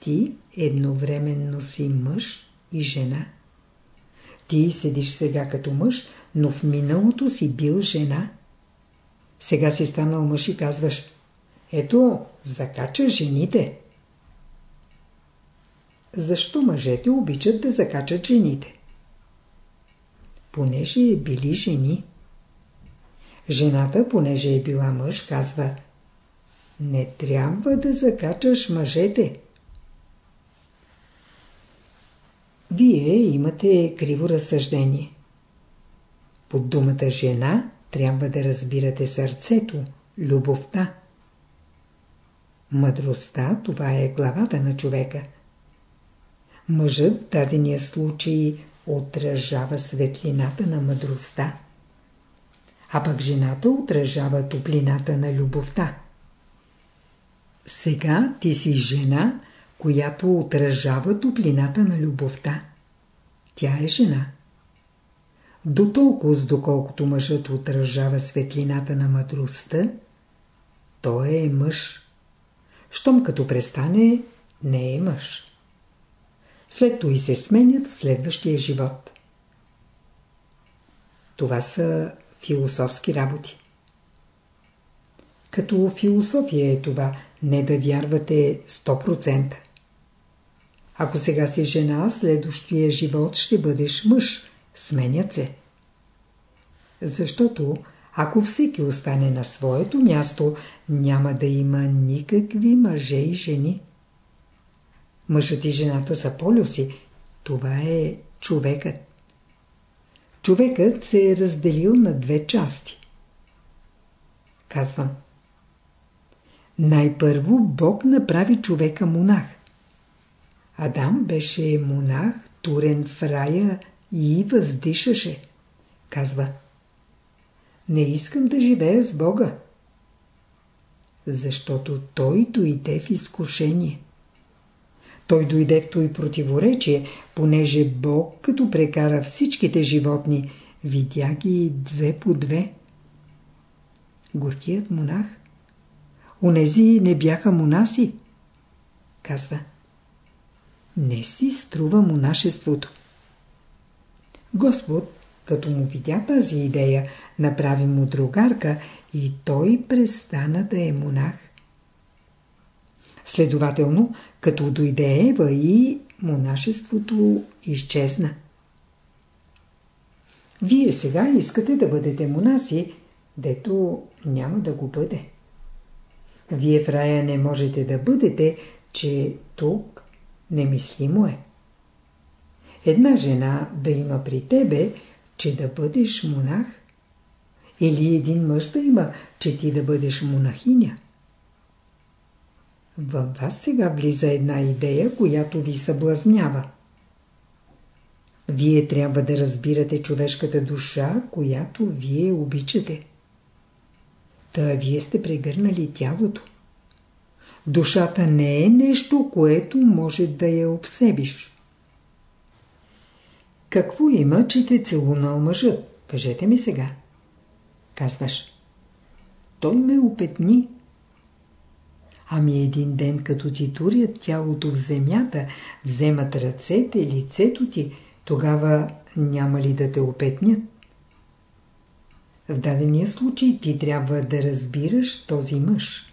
Ти едновременно си мъж и жена. Ти седиш сега като мъж, но в миналото си бил жена. Сега си станал мъж и казваш Ето, закача жените. Защо мъжете обичат да закачат жените? Понеже били жени. Жената, понеже е била мъж, казва Не трябва да закачаш мъжете. Вие имате криво разсъждение. Под думата жена трябва да разбирате сърцето, любовта. Мъдростта – това е главата на човека. Мъжът в дадения случай отражава светлината на мъдростта, а пък жената отражава топлината на любовта. Сега ти си жена, която отражава топлината на любовта. Тя е жена. До толкова, доколкото мъжът отражава светлината на мъдростта, той е мъж. Щом като престане, не е мъж. След това и се сменят в следващия живот. Това са философски работи. Като философия е това, не да вярвате 100%. Ако сега си жена, следващия живот ще бъдеш мъж – Сменят се. Защото ако всеки остане на своето място, няма да има никакви мъже и жени. Мъжът и жената са полюси. Това е човекът. Човекът се е разделил на две части. Казвам. Най-първо Бог направи човека монах. Адам беше монах, турен в рая и въздишаше. Казва Не искам да живея с Бога. Защото той дойде в изкушение. Той дойде в той противоречие, понеже Бог, като прекара всичките животни, видя ги две по две. Горкият монах. Онези не бяха монаси. Казва. Не си струва монашеството. Господ, като му видя тази идея, направи му другарка и той престана да е монах. Следователно, като дойде Ева и монашеството изчезна. Вие сега искате да бъдете монаси, дето няма да го бъде. Вие в рая не можете да бъдете, че тук немислимо е една жена да има при тебе, че да бъдеш монах? Или един мъж да има, че ти да бъдеш монахиня? Във вас сега влиза една идея, която ви съблазнява. Вие трябва да разбирате човешката душа, която вие обичате. Та вие сте прегърнали тялото. Душата не е нещо, което може да я обсебиш. Какво има, че те целунал мъжът? Кажете ми сега. Казваш. Той ме опетни. Ами един ден, като ти турят тялото в земята, вземат ръцете, лицето ти, тогава няма ли да те опетнят? В дадения случай ти трябва да разбираш този мъж.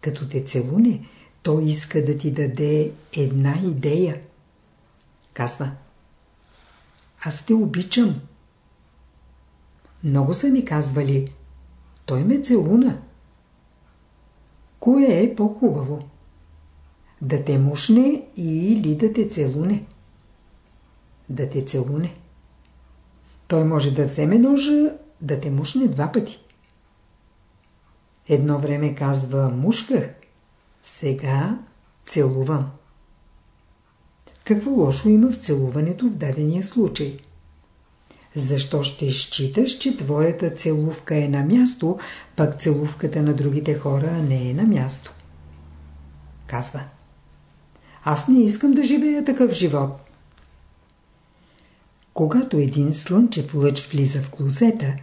Като те целуне, той иска да ти даде една идея. Казва – аз те обичам. Много са ми казвали, той ме целуна. Кое е по-хубаво? Да те мушне или да те целуне? Да те целуне. Той може да вземе ножа, да те мушне два пъти. Едно време казва мушках, сега целувам. Какво лошо има в целуването в дадения случай? Защо ще считаш, че твоята целувка е на място, пък целувката на другите хора не е на място? Казва. Аз не искам да живея такъв живот. Когато един слънчев лъч влиза в клозета,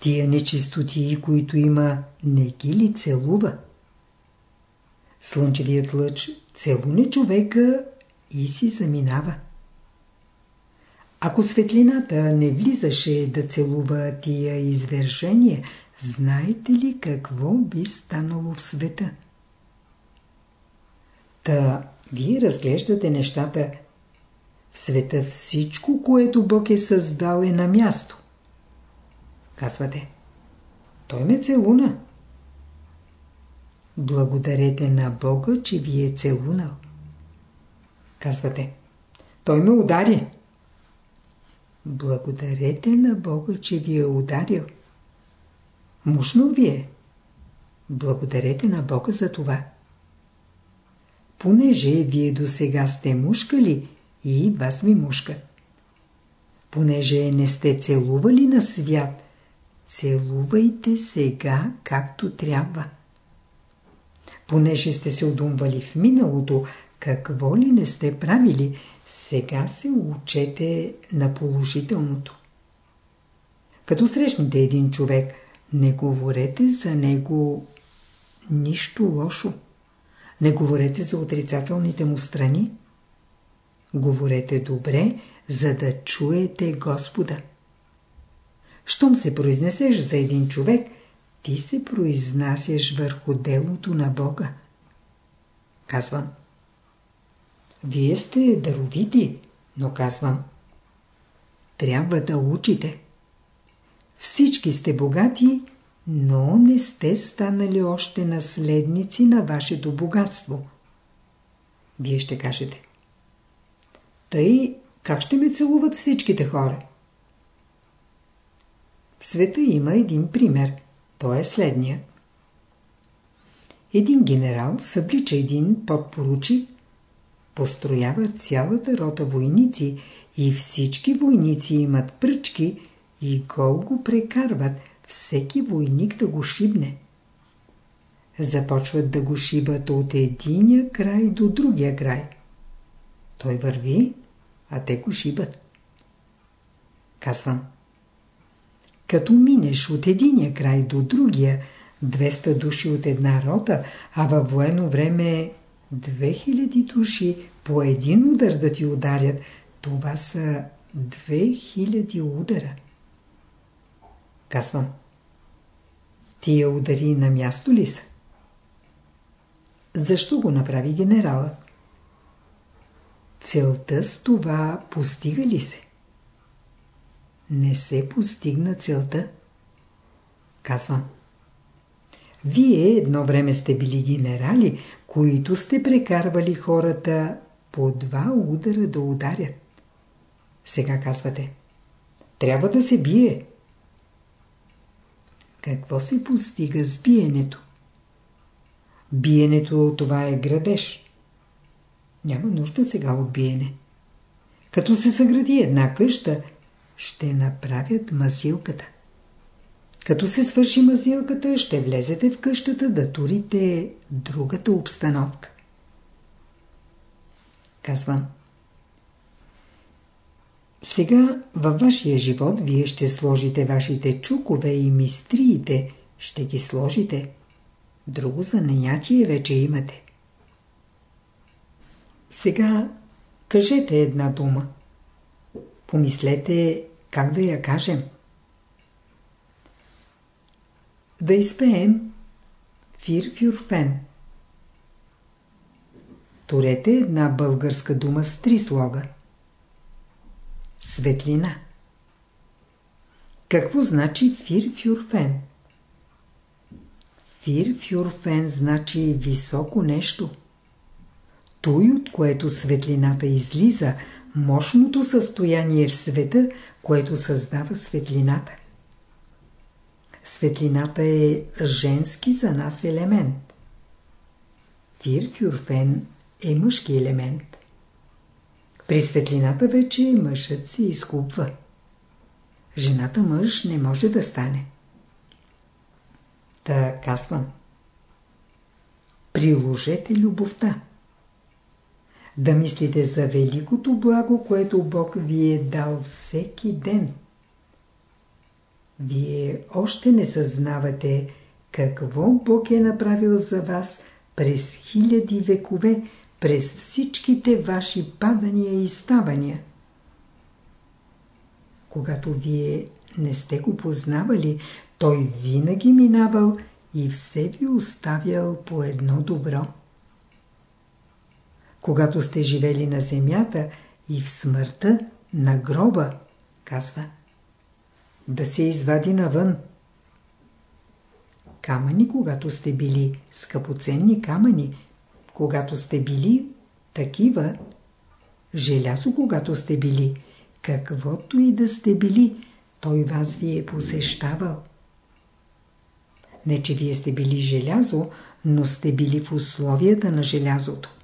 тия нечистотии, които има, не ги ли целува? Слънчевият лъч целуне човека и си заминава. Ако светлината не влизаше да целува тия извержения, знаете ли какво би станало в света? Та, вие разглеждате нещата. В света всичко, което Бог е създал е на място. Казвате, той ме целуна. Благодарете на Бога, че ви е целунал. Казвате, той ме удари. Благодарете на Бога, че ви е ударил. Мушнал ви е. Благодарете на Бога за това. Понеже вие до сега сте мушкали и вас ви мушкат. Понеже не сте целували на свят, целувайте сега както трябва. Понеже сте се удумвали в миналото, какво ли не сте правили, сега се учете на положителното. Като срещнете един човек, не говорете за него нищо лошо. Не говорете за отрицателните му страни. Говорете добре, за да чуете Господа. Щом се произнесеш за един човек, ти се произнасяш върху делото на Бога. Казвам. Вие сте даровити, но казвам. Трябва да учите. Всички сте богати, но не сте станали още наследници на вашето богатство. Вие ще кажете. Тъй, как ще ме целуват всичките хора? В света има един пример. Той е следния. Един генерал съблича един подпоручик, построява цялата рота войници и всички войници имат пръчки и гол го прекарват, всеки войник да го шибне. Започват да го шибат от единия край до другия край. Той върви, а те го шибат. Казвам. Като минеш от единия край до другия, 200 души от една рота, а във военно време 2000 души по един удар да ти ударят, това са 2000 удара. Казвам. Тия удари на място ли са? Защо го направи генералът? Целта с това постига ли се? Не се постигна целта. Казвам. Вие едно време сте били генерали, които сте прекарвали хората по два удара да ударят. Сега казвате. Трябва да се бие. Какво се постига с биенето? Биенето това е градеж. Няма нужда сега от биене. Като се съгради една къща, ще направят масилката. Като се свърши мазилката, ще влезете в къщата да турите другата обстановка. Казвам. Сега във вашия живот вие ще сложите вашите чукове и мистриите, ще ги сложите. Друго занятие вече имате. Сега кажете една дума. Помислете как да я кажем. Да изпеем Фир Фюрфен. Турете една българска дума с три слога. светлина. Какво значи фирфюрфен? Фирфюрфен значи високо нещо. Той, от което светлината излиза, мощното състояние в света, което създава светлината. Светлината е женски за нас елемент. Фирфюрфен е мъжки елемент. При светлината вече мъжът се изкупва. Жената мъж не може да стане. Та казвам. Приложете любовта. Да мислите за великото благо, което Бог ви е дал всеки ден. Вие още не съзнавате какво Бог е направил за вас през хиляди векове, през всичките ваши падания и ставания. Когато вие не сте го познавали, той винаги минавал и все ви оставял по едно добро. Когато сте живели на земята и в смъртта, на гроба, казва, да се извади навън. Камъни, когато сте били скъпоценни камъни, когато сте били такива, желязо, когато сте били, каквото и да сте били, той вас ви е посещавал. Не, че вие сте били желязо, но сте били в условията на желязото.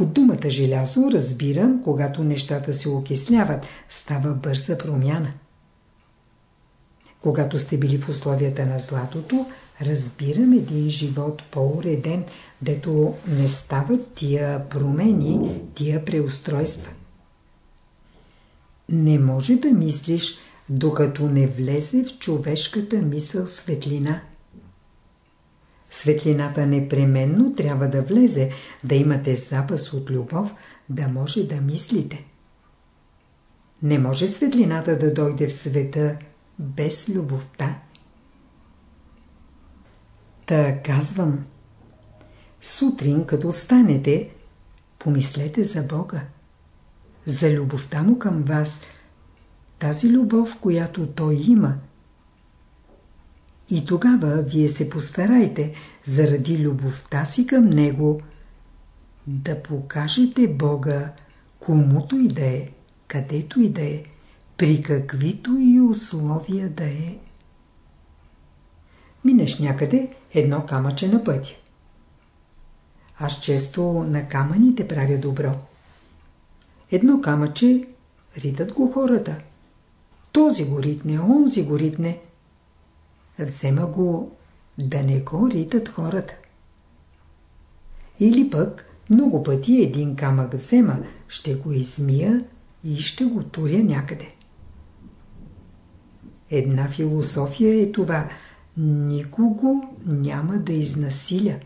Под думата желязо разбирам, когато нещата се окисляват, става бърза промяна. Когато сте били в условията на златото, разбирам един живот по-уреден, дето не стават тия промени, тия преустройства. Не може да мислиш, докато не влезе в човешката мисъл светлина. Светлината непременно трябва да влезе, да имате запас от любов, да може да мислите. Не може светлината да дойде в света без любовта. Та казвам, сутрин като станете, помислете за Бога, за любовта му към вас, тази любов, която той има – и тогава вие се постарайте, заради любовта си към Него, да покажете Бога, комуто и да е, където и да е, при каквито и условия да е. Минеш някъде едно камъче на пътя. Аз често на камъните правя добро. Едно камъче ритат го хората. Този го ритне, онзи го ритне взема го да не го ритат хората. Или пък много пъти един камък взема, ще го измия и ще го туря някъде. Една философия е това. Никого няма да изнасиля.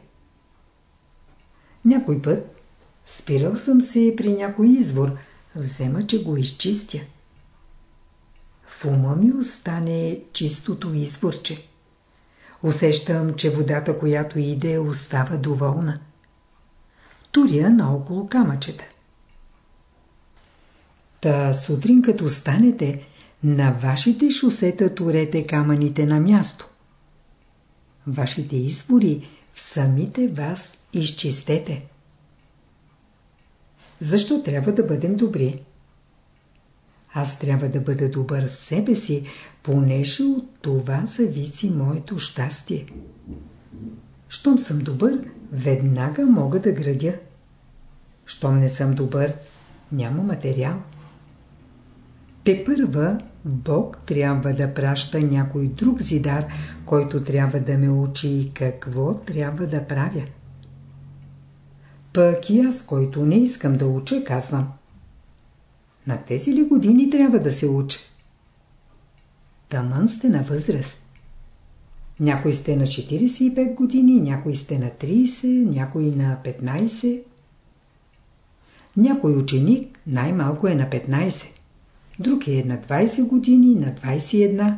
Някой път спирал съм се при някой извор, взема, че го изчистя в ума ми остане чистото изворче. Усещам, че водата, която иде, остава доволна. Туря наоколо камъчета. Та сутрин като станете, на вашите шосета турете камъните на място. Вашите извори в самите вас изчистете. Защо трябва да бъдем добри? Аз трябва да бъда добър в себе си, понеже от това зависи моето щастие. Щом съм добър, веднага мога да градя. Щом не съм добър, няма материал. Те първа Бог трябва да праща някой друг зидар, който трябва да ме учи какво трябва да правя. Пък и аз, който не искам да уча, казвам – на тези ли години трябва да се учи? Тамън сте на възраст. Някой сте на 45 години, някой сте на 30, някой на 15. Някой ученик най-малко е на 15, друг е на 20 години, на 21.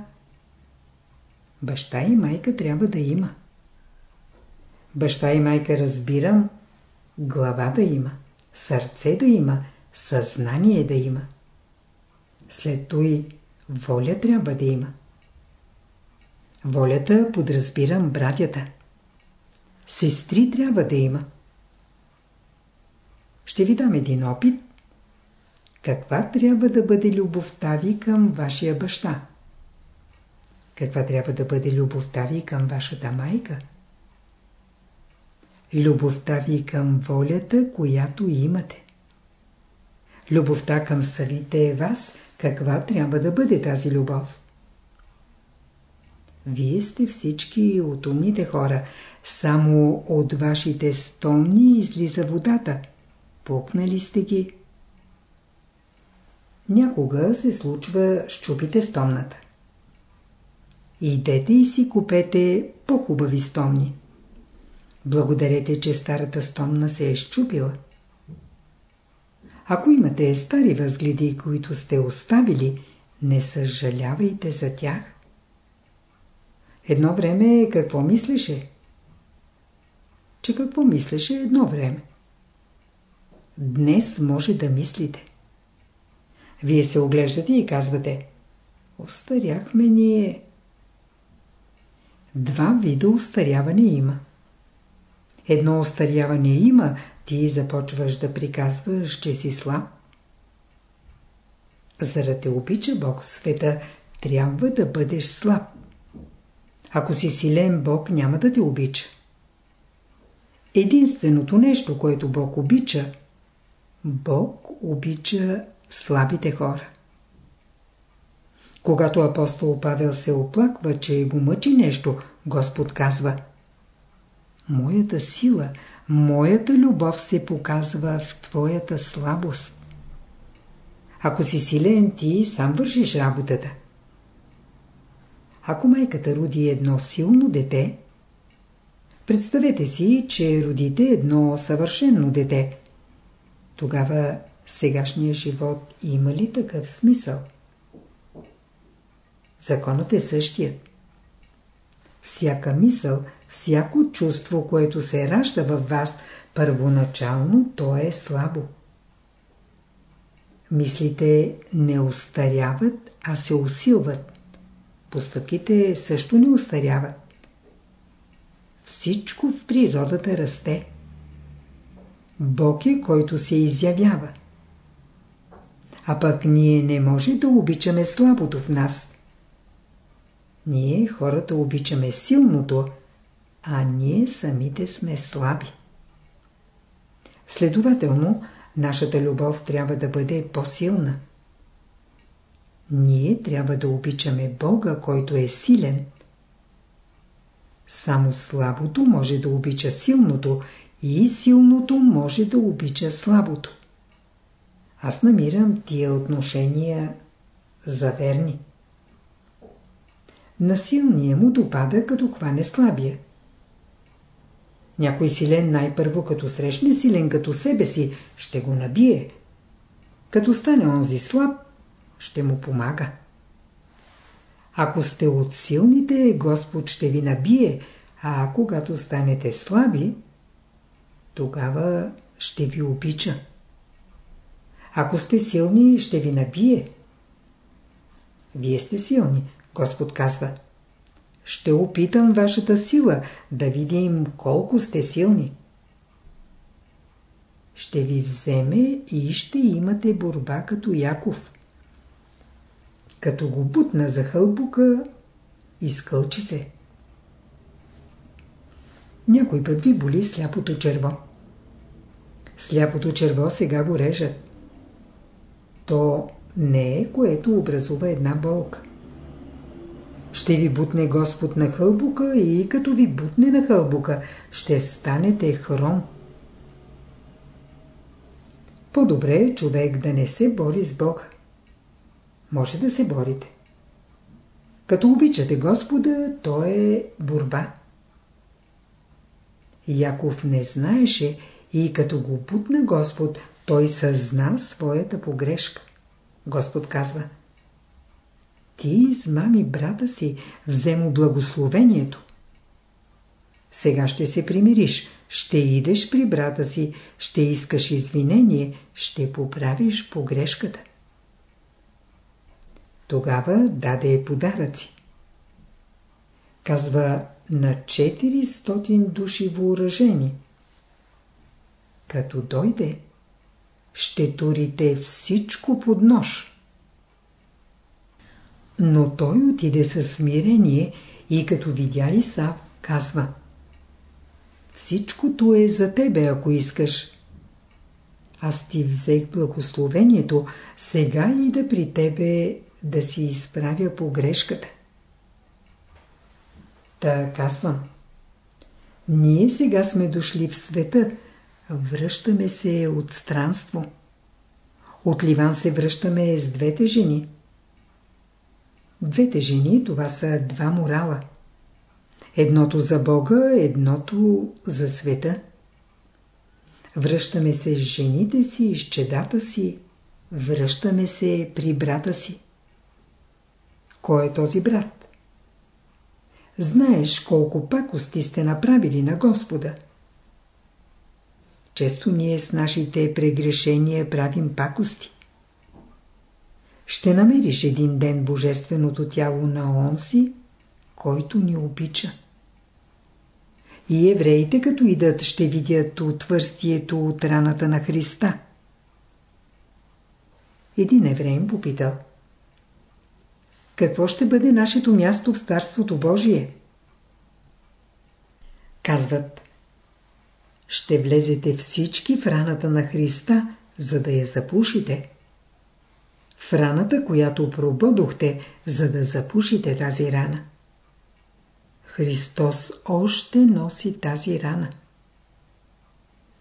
Баща и майка трябва да има. Баща и майка разбирам, глава да има, сърце да има – съзнание да има. След той воля трябва да има. Волята подразбирам братята. Сестри трябва да има. Ще ви дам един опит. Каква трябва да бъде любовта ви към вашия баща? Каква трябва да бъде любовта ви към вашата майка? Любовта ви към волята, която имате. Любовта към самите вас, каква трябва да бъде тази любов? Вие сте всички от умните хора. Само от вашите стомни излиза водата. Пукнали сте ги. Някога се случва щупите стомната. Идете и си купете по-хубави стомни. Благодарете, че старата стомна се е щупила. Ако имате стари възгледи, които сте оставили, не съжалявайте за тях. Едно време какво мислеше? Че какво мислеше едно време? Днес може да мислите. Вие се оглеждате и казвате Остаряхме ние. Два вида остаряване има. Едно остаряване има, ти започваш да приказваш, че си слаб. За да те обича Бог света, трябва да бъдеш слаб. Ако си силен, Бог няма да те обича. Единственото нещо, което Бог обича, Бог обича слабите хора. Когато апостол Павел се оплаква, че го мъчи нещо, Господ казва Моята сила, моята любов се показва в твоята слабост. Ако си силен, ти сам вършиш работата. Ако майката роди едно силно дете, представете си, че родите едно съвършено дете. Тогава сегашният живот има ли такъв смисъл? Законът е същият. Всяка мисъл, всяко чувство, което се ражда във вас, първоначално то е слабо. Мислите не устаряват, а се усилват. Постъпките също не устаряват. Всичко в природата расте. Бог е, който се изявява. А пък ние не може да обичаме слабото в нас. Ние, хората, обичаме силното, а ние самите сме слаби. Следователно, нашата любов трябва да бъде по-силна. Ние трябва да обичаме Бога, който е силен. Само слабото може да обича силното и силното може да обича слабото. Аз намирам тия отношения за верни. На силния му допада, като хване слабия. Някой силен най-първо, като срещне силен като себе си, ще го набие. Като стане онзи слаб, ще му помага. Ако сте от силните, Господ ще ви набие, а когато станете слаби, тогава ще ви обича. Ако сте силни, ще ви набие. Вие сте силни, Господ казва. Ще опитам вашата сила, да видим колко сте силни. Ще ви вземе и ще имате борба като Яков. Като го бутна за хълбука, изкълчи се. Някой път ви боли сляпото черво. Сляпото черво сега го режат. То не е, което образува една болка. Ще ви бутне Господ на хълбука и като ви бутне на хълбука, ще станете хром. По-добре е човек да не се бори с Бога. Може да се борите. Като обичате Господа, то е борба. Яков не знаеше и като го бутна Господ, той съзна своята погрешка. Господ казва Ти измами брата си, вземо благословението. Сега ще се примириш, ще идеш при брата си, ще искаш извинение, ще поправиш погрешката. Тогава даде подаръци. Казва на 400 души въоръжени. Като дойде, ще турите всичко под нож. Но той отиде със смирение и като видя Исав, казва Всичкото е за тебе, ако искаш. Аз ти взех благословението, сега и да при тебе да си изправя погрешката. Та казвам. Ние сега сме дошли в света, връщаме се от странство. От Ливан се връщаме с двете жени. Двете жени това са два морала. Едното за Бога, едното за света. Връщаме се с жените си, с чедата си, връщаме се при брата си. Кой е този брат? Знаеш колко пакости сте направили на Господа. Често ние с нашите прегрешения правим пакости. Ще намериш един ден божественото тяло на онзи, който ни обича. И евреите, като идат, ще видят отвърстието от раната на Христа. Един евреин попитал. Какво ще бъде нашето място в Старството Божие? Казват. Ще влезете всички в раната на Христа, за да я запушите. В раната, която пробъдохте, за да запушите тази рана. Христос още носи тази рана.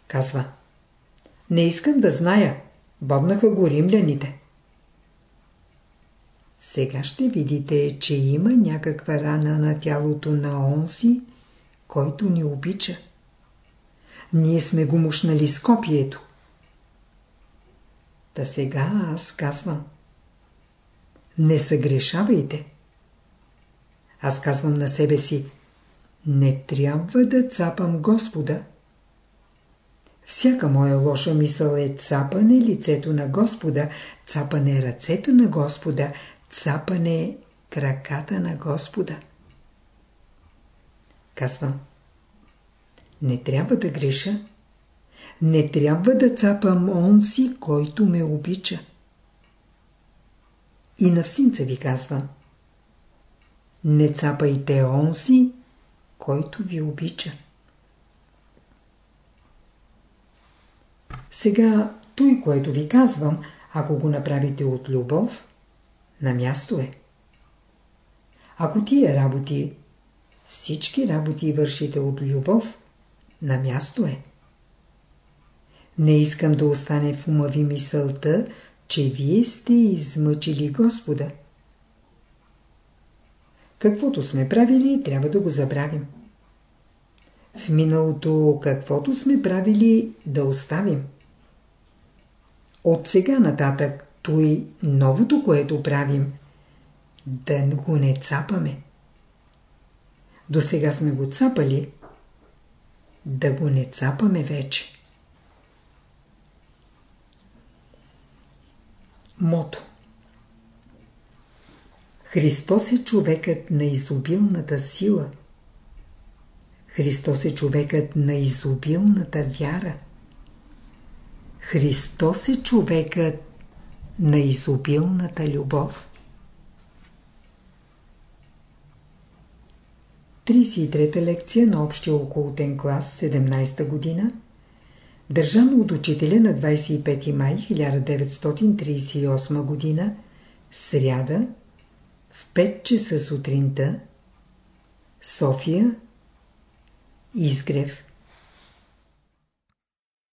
Казва. Не искам да зная. Бобнаха го римляните. Сега ще видите, че има някаква рана на тялото на онзи, който ни обича. Ние сме го мушнали с копието. Та сега аз казвам. Не съгрешавайте. Аз казвам на себе си, не трябва да цапам Господа. Всяка моя лоша мисъл е цапане лицето на Господа, цапане ръцето на Господа, цапане краката на Господа. Казвам, не трябва да греша, не трябва да цапам онзи, който ме обича. И на всинца ви казвам, не цапайте онзи, който ви обича. Сега, той, което ви казвам, ако го направите от любов, на място е. Ако тия работи, всички работи вършите от любов, на място е. Не искам да остане в ума ви мисълта, че вие сте измъчили Господа. Каквото сме правили, трябва да го забравим. В миналото, каквото сме правили, да оставим. От сега нататък, той новото, което правим, да го не цапаме. До сега сме го цапали, да го не цапаме вече. Мото Христос е човекът на изобилната сила. Христос е човекът на изобилната вяра. Христос е човекът на изобилната любов. 33-та лекция на общия околотен клас, 17-та година, държана от учителя на 25 май 1938 година, сряда, в 5 часа сутринта, София, Изгрев.